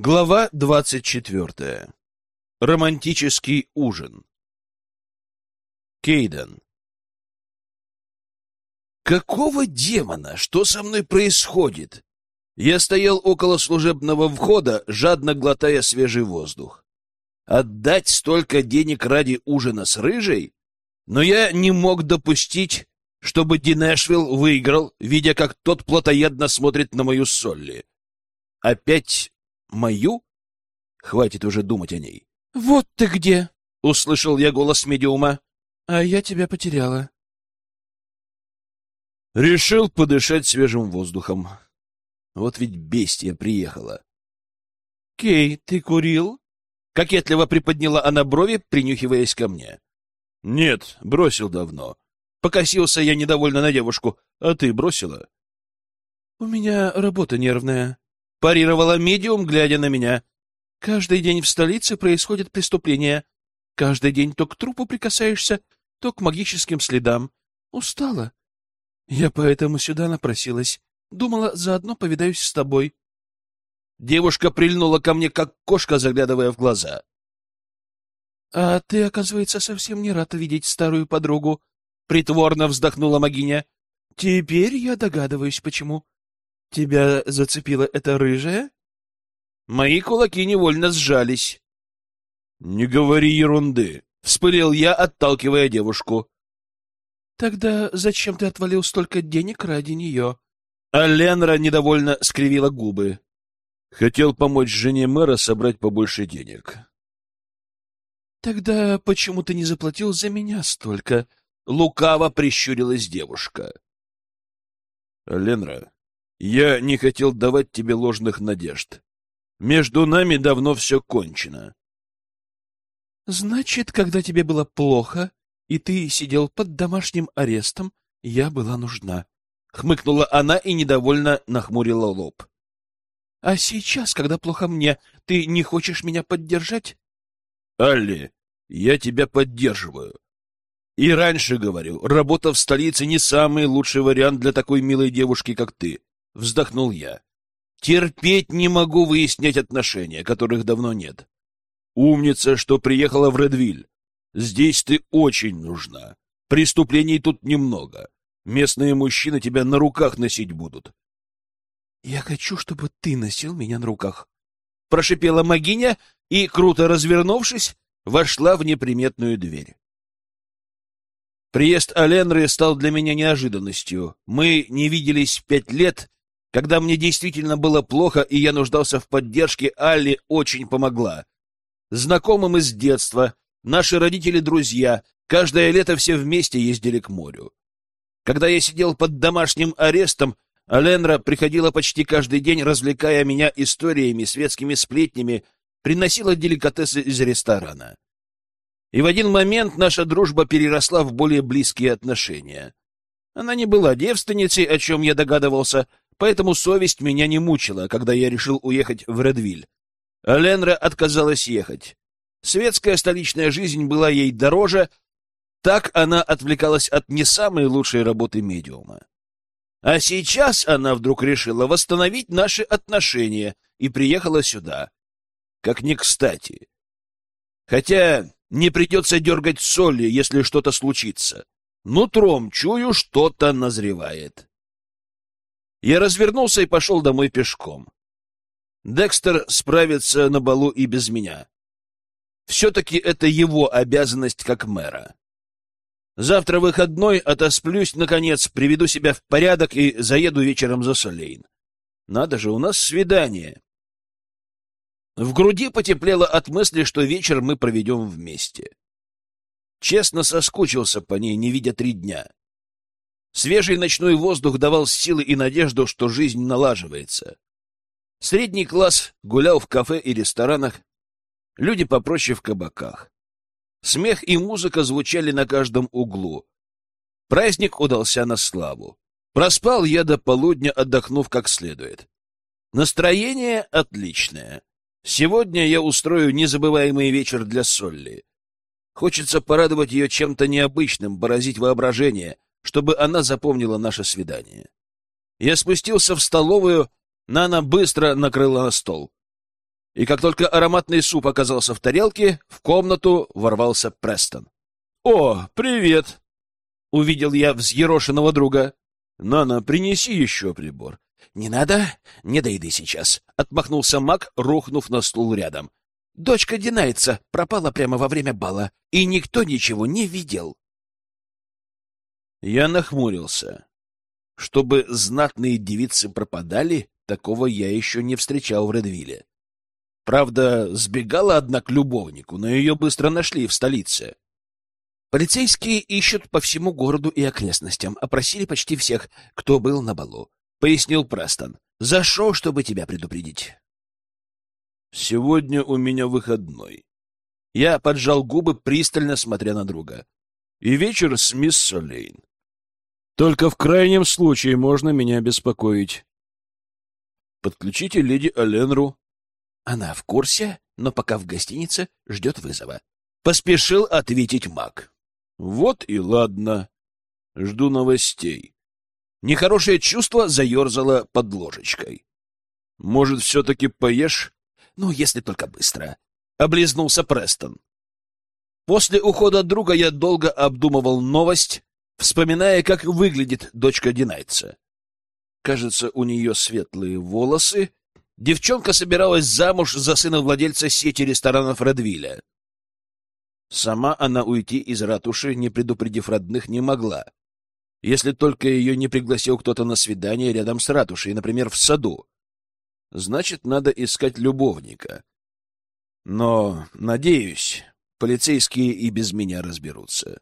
Глава двадцать четвертая. Романтический ужин. Кейден. Какого демона? Что со мной происходит? Я стоял около служебного входа, жадно глотая свежий воздух. Отдать столько денег ради ужина с рыжей? Но я не мог допустить, чтобы Динешвилл выиграл, видя, как тот плотоядно смотрит на мою Солли. Опять Мою? Хватит уже думать о ней. — Вот ты где! — услышал я голос медиума. — А я тебя потеряла. Решил подышать свежим воздухом. Вот ведь бестия приехала. — Кей, ты курил? — кокетливо приподняла она брови, принюхиваясь ко мне. — Нет, бросил давно. Покосился я недовольно на девушку. А ты бросила? — У меня работа нервная парировала медиум, глядя на меня. Каждый день в столице происходят преступления. Каждый день то к трупу прикасаешься, то к магическим следам. Устала. Я поэтому сюда напросилась. Думала, заодно повидаюсь с тобой. Девушка прильнула ко мне, как кошка, заглядывая в глаза. — А ты, оказывается, совсем не рад видеть старую подругу, — притворно вздохнула Магиня. — Теперь я догадываюсь, почему. Тебя зацепила эта рыжая? Мои кулаки невольно сжались. Не говори ерунды, вспылил я, отталкивая девушку. Тогда зачем ты отвалил столько денег ради нее? А Ленра недовольно скривила губы. Хотел помочь жене мэра собрать побольше денег. Тогда почему ты не заплатил за меня столько? Лукаво прищурилась девушка. Ленра, я не хотел давать тебе ложных надежд. Между нами давно все кончено. Значит, когда тебе было плохо, и ты сидел под домашним арестом, я была нужна. Хмыкнула она и недовольно нахмурила лоб. А сейчас, когда плохо мне, ты не хочешь меня поддержать? Алли, я тебя поддерживаю. И раньше говорю, работа в столице не самый лучший вариант для такой милой девушки, как ты вздохнул я. Терпеть не могу выяснять отношения, которых давно нет. Умница, что приехала в Редвиль. Здесь ты очень нужна. Преступлений тут немного. Местные мужчины тебя на руках носить будут. — Я хочу, чтобы ты носил меня на руках. Прошипела Магиня и, круто развернувшись, вошла в неприметную дверь. Приезд Аленры стал для меня неожиданностью. Мы не виделись пять лет, когда мне действительно было плохо, и я нуждался в поддержке, Алли очень помогла. Знакомым из детства, наши родители-друзья, каждое лето все вместе ездили к морю. Когда я сидел под домашним арестом, Аленра приходила почти каждый день, развлекая меня историями, светскими сплетнями, приносила деликатесы из ресторана. И в один момент наша дружба переросла в более близкие отношения. Она не была девственницей, о чем я догадывался, поэтому совесть меня не мучила, когда я решил уехать в Редвиль. Ленра отказалась ехать. Светская столичная жизнь была ей дороже, так она отвлекалась от не самой лучшей работы медиума. А сейчас она вдруг решила восстановить наши отношения и приехала сюда. Как ни кстати. Хотя не придется дергать соли, если что-то случится. Нутром чую, что-то назревает. Я развернулся и пошел домой пешком. Декстер справится на балу и без меня. Все-таки это его обязанность как мэра. Завтра выходной, отосплюсь, наконец, приведу себя в порядок и заеду вечером за Солейн. Надо же, у нас свидание. В груди потеплело от мысли, что вечер мы проведем вместе. Честно соскучился по ней, не видя три дня. Свежий ночной воздух давал силы и надежду, что жизнь налаживается. Средний класс гулял в кафе и ресторанах, люди попроще в кабаках. Смех и музыка звучали на каждом углу. Праздник удался на славу. Проспал я до полудня, отдохнув как следует. Настроение отличное. Сегодня я устрою незабываемый вечер для Солли. Хочется порадовать ее чем-то необычным, поразить воображение — чтобы она запомнила наше свидание. Я спустился в столовую, Нана быстро накрыла на стол. И как только ароматный суп оказался в тарелке, в комнату ворвался Престон. — О, привет! — увидел я взъерошенного друга. — Нана, принеси еще прибор. — Не надо, не до еды сейчас, — отмахнулся маг, рухнув на стул рядом. — Дочка Динайца пропала прямо во время бала, и никто ничего не видел. Я нахмурился. Чтобы знатные девицы пропадали, такого я еще не встречал в Редвилле. Правда, сбегала одна к любовнику, но ее быстро нашли в столице. Полицейские ищут по всему городу и окрестностям, опросили почти всех, кто был на балу, — пояснил Престон. — Зашел, чтобы тебя предупредить. — Сегодня у меня выходной. Я поджал губы, пристально смотря на друга. И вечер с мисс Солейн. Только в крайнем случае можно меня беспокоить. Подключите леди Аленру. Она в курсе, но пока в гостинице ждет вызова. Поспешил ответить маг. Вот и ладно. Жду новостей. Нехорошее чувство заерзало под ложечкой. Может, все-таки поешь? Ну, если только быстро. Облизнулся Престон. После ухода друга я долго обдумывал новость, вспоминая, как выглядит дочка Динайца. Кажется, у нее светлые волосы. Девчонка собиралась замуж за сына владельца сети ресторанов Редвилля. Сама она уйти из ратуши, не предупредив родных, не могла. Если только ее не пригласил кто-то на свидание рядом с ратушей, например, в саду. Значит, надо искать любовника. Но, надеюсь, полицейские и без меня разберутся.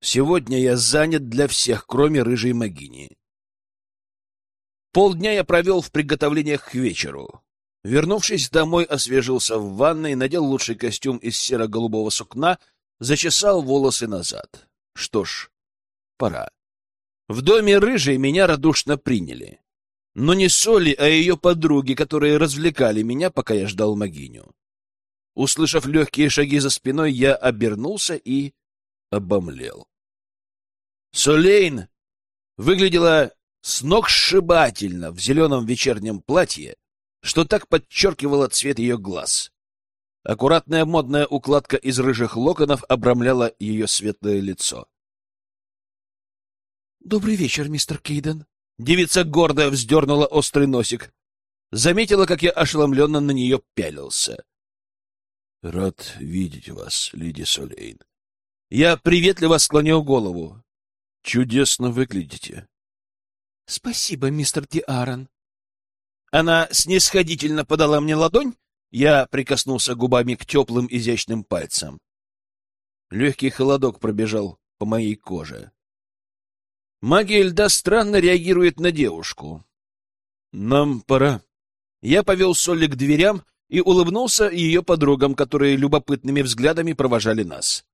Сегодня я занят для всех, кроме рыжей могини. Полдня я провел в приготовлениях к вечеру. Вернувшись домой, освежился в ванной, надел лучший костюм из серо-голубого сукна, зачесал волосы назад. Что ж, пора. В доме рыжей меня радушно приняли. Но не Соли, а ее подруги, которые развлекали меня, пока я ждал могиню. Услышав легкие шаги за спиной, я обернулся и обомлел. Солейн выглядела сногсшибательно в зеленом вечернем платье, что так подчеркивало цвет ее глаз. Аккуратная модная укладка из рыжих локонов обрамляла ее светлое лицо. «Добрый вечер, мистер Кейден». Девица гордо вздернула острый носик. Заметила, как я ошеломленно на нее пялился. «Рад видеть вас, леди Солейн». Я приветливо склонил голову. «Чудесно выглядите». «Спасибо, мистер Диарон». Она снисходительно подала мне ладонь, я прикоснулся губами к теплым изящным пальцам. Легкий холодок пробежал по моей коже. Магия льда странно реагирует на девушку. «Нам пора». Я повел Солли к дверям и улыбнулся ее подругам, которые любопытными взглядами провожали нас.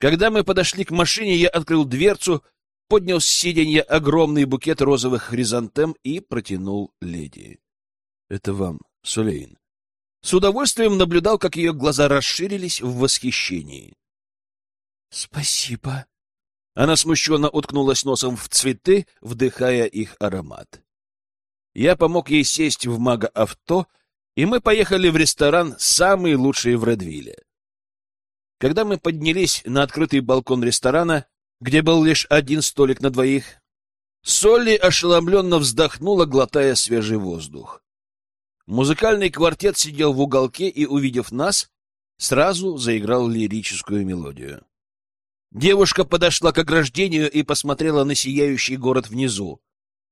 Когда мы подошли к машине, я открыл дверцу, поднял с сиденья огромный букет розовых хризантем и протянул леди. — Это вам, Сулейн. С удовольствием наблюдал, как ее глаза расширились в восхищении. — Спасибо. Она смущенно уткнулась носом в цветы, вдыхая их аромат. Я помог ей сесть в мага-авто, и мы поехали в ресторан, самый лучший в Редвилле. Когда мы поднялись на открытый балкон ресторана, где был лишь один столик на двоих, Солли ошеломленно вздохнула, глотая свежий воздух. Музыкальный квартет сидел в уголке и, увидев нас, сразу заиграл лирическую мелодию. Девушка подошла к ограждению и посмотрела на сияющий город внизу.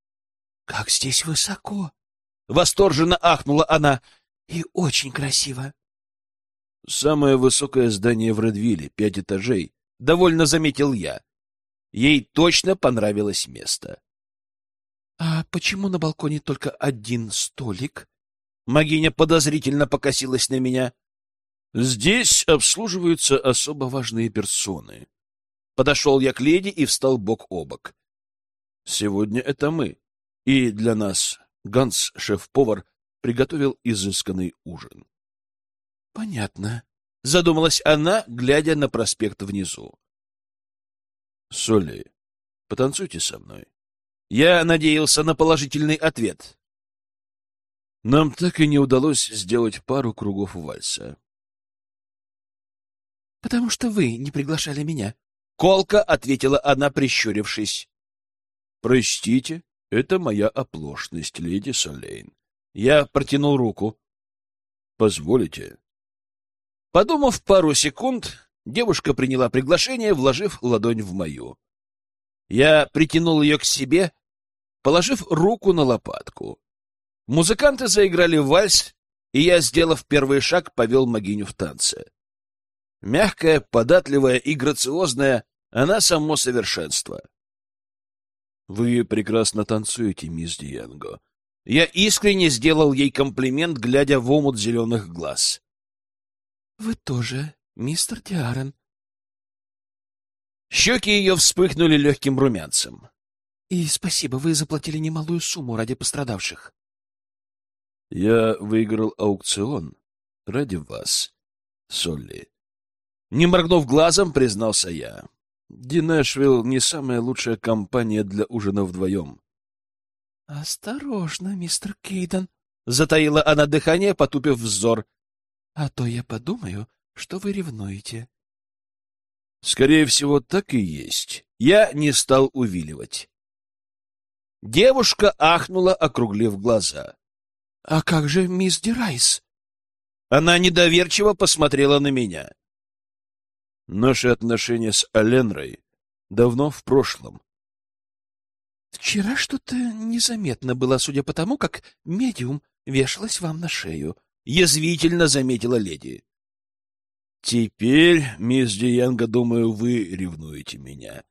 — Как здесь высоко! — восторженно ахнула она. — И очень красиво. — Самое высокое здание в Редвилле, пять этажей, — довольно заметил я. Ей точно понравилось место. — А почему на балконе только один столик? Магиня подозрительно покосилась на меня. — Здесь обслуживаются особо важные персоны. Подошел я к леди и встал бок о бок. Сегодня это мы. И для нас Ганс, шеф-повар, приготовил изысканный ужин. — Понятно, — задумалась она, глядя на проспект внизу. — Соли, потанцуйте со мной. Я надеялся на положительный ответ. Нам так и не удалось сделать пару кругов вальса. — Потому что вы не приглашали меня. Колка ответила она, прищурившись. — Простите, это моя оплошность, леди Солейн. Я протянул руку. — Позволите? Подумав пару секунд, девушка приняла приглашение, вложив ладонь в мою. Я притянул ее к себе, положив руку на лопатку. Музыканты заиграли вальс, и я, сделав первый шаг, повел могиню в танце. Мягкая, податливая и грациозная, она само совершенство. Вы прекрасно танцуете, мисс Дианго. Я искренне сделал ей комплимент, глядя в омут зеленых глаз. — Вы тоже, мистер Диарен. Щеки ее вспыхнули легким румянцем. — И спасибо, вы заплатили немалую сумму ради пострадавших. Я выиграл аукцион ради вас, Солли. Не моргнув глазом, признался я. Динэшвилл не самая лучшая компания для ужина вдвоем. — Осторожно, мистер Кейден, — затаила она дыхание, потупив взор. — А то я подумаю, что вы ревнуете. Скорее всего, так и есть. Я не стал увиливать. Девушка ахнула, округлив глаза. А как же мисс Дирайс? Она недоверчиво посмотрела на меня. Наши отношения с Аленрой давно в прошлом. Вчера что-то незаметно было, судя по тому, как медиум вешалась вам на шею. Язвительно заметила леди. Теперь, мисс Дианга, думаю, вы ревнуете меня.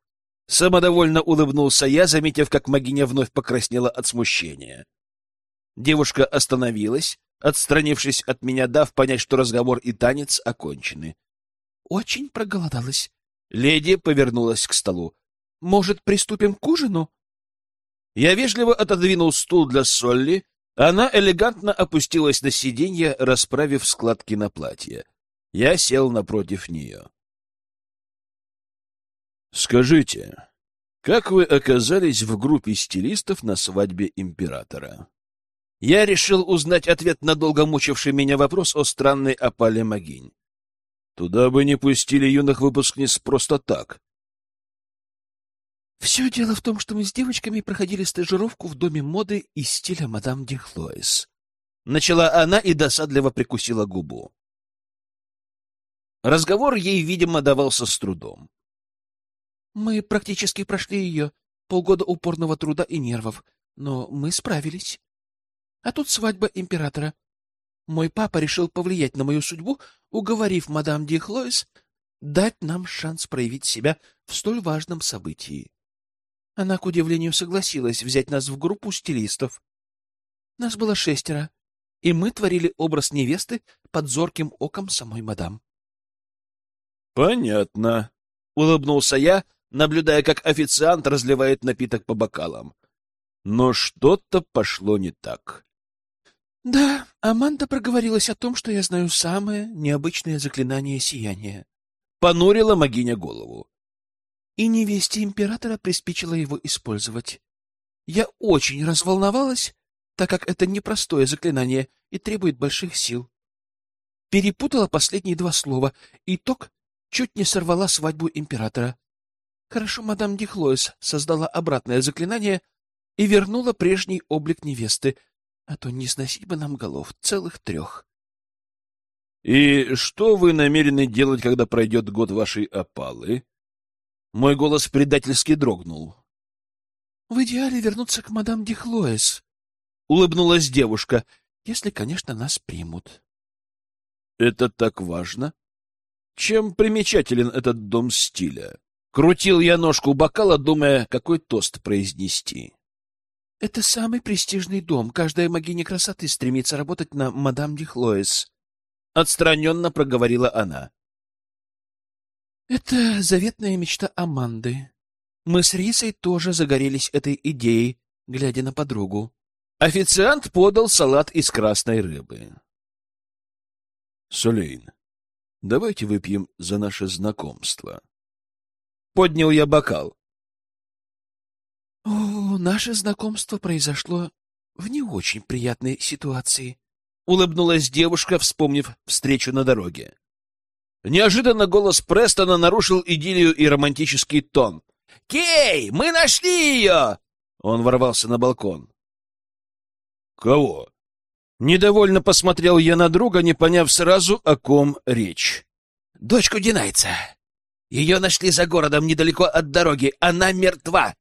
Самодовольно улыбнулся я, заметив, как могиня вновь покраснела от смущения. Девушка остановилась, отстранившись от меня, дав понять, что разговор и танец окончены. Очень проголодалась. Леди повернулась к столу. Может, приступим к ужину? Я вежливо отодвинул стул для Солли. Она элегантно опустилась на сиденье, расправив складки на платье. Я сел напротив нее. «Скажите, как вы оказались в группе стилистов на свадьбе императора?» я решил узнать ответ на долго мучивший меня вопрос о странной опале Магинь. Туда бы не пустили юных выпускниц просто так. Все дело в том, что мы с девочками проходили стажировку в доме моды из стиля мадам Дихлоис. Начала она и досадливо прикусила губу. Разговор ей, видимо, давался с трудом. Мы практически прошли ее, полгода упорного труда и нервов, но мы справились. А тут свадьба императора. Мой папа решил повлиять на мою судьбу, уговорив мадам Ди Хлоис дать нам шанс проявить себя в столь важном событии. Она, к удивлению, согласилась взять нас в группу стилистов. Нас было шестеро, и мы творили образ невесты под зорким оком самой мадам. — Понятно, — улыбнулся я, наблюдая, как официант разливает напиток по бокалам. Но что-то пошло не так. Да, Аманда проговорилась о том, что я знаю самое необычное заклинание сияния. Понурила могиня голову. И невесте императора приспичило его использовать. Я очень разволновалась, так как это непростое заклинание и требует больших сил. Перепутала последние два слова. Итог чуть не сорвала свадьбу императора. Хорошо мадам Дихлоис создала обратное заклинание и вернула прежний облик невесты, а то не сносить бы нам голов целых трех. — И что вы намерены делать, когда пройдет год вашей опалы? Мой голос предательски дрогнул. — В идеале вернуться к мадам Дихлоэс, — улыбнулась девушка, — если, конечно, нас примут. — Это так важно? Чем примечателен этот дом стиля? Крутил я ножку бокала, думая, какой тост произнести. Это самый престижный дом. Каждая могиня красоты стремится работать на мадам Дихлоис. Отстраненно проговорила она. Это заветная мечта Аманды. Мы с Рисой тоже загорелись этой идеей, глядя на подругу. Официант подал салат из красной рыбы. Сулейн, давайте выпьем за наше знакомство. Поднял я бокал. О, наше знакомство произошло в не очень приятной ситуации. Улыбнулась девушка, вспомнив встречу на дороге. Неожиданно голос Престона нарушил идиллию и романтический тон. «Кей, мы нашли ее!» Он ворвался на балкон. «Кого?» Недовольно посмотрел я на друга, не поняв сразу, о ком речь. «Дочку Динайца. Ее нашли за городом недалеко от дороги. Она мертва!»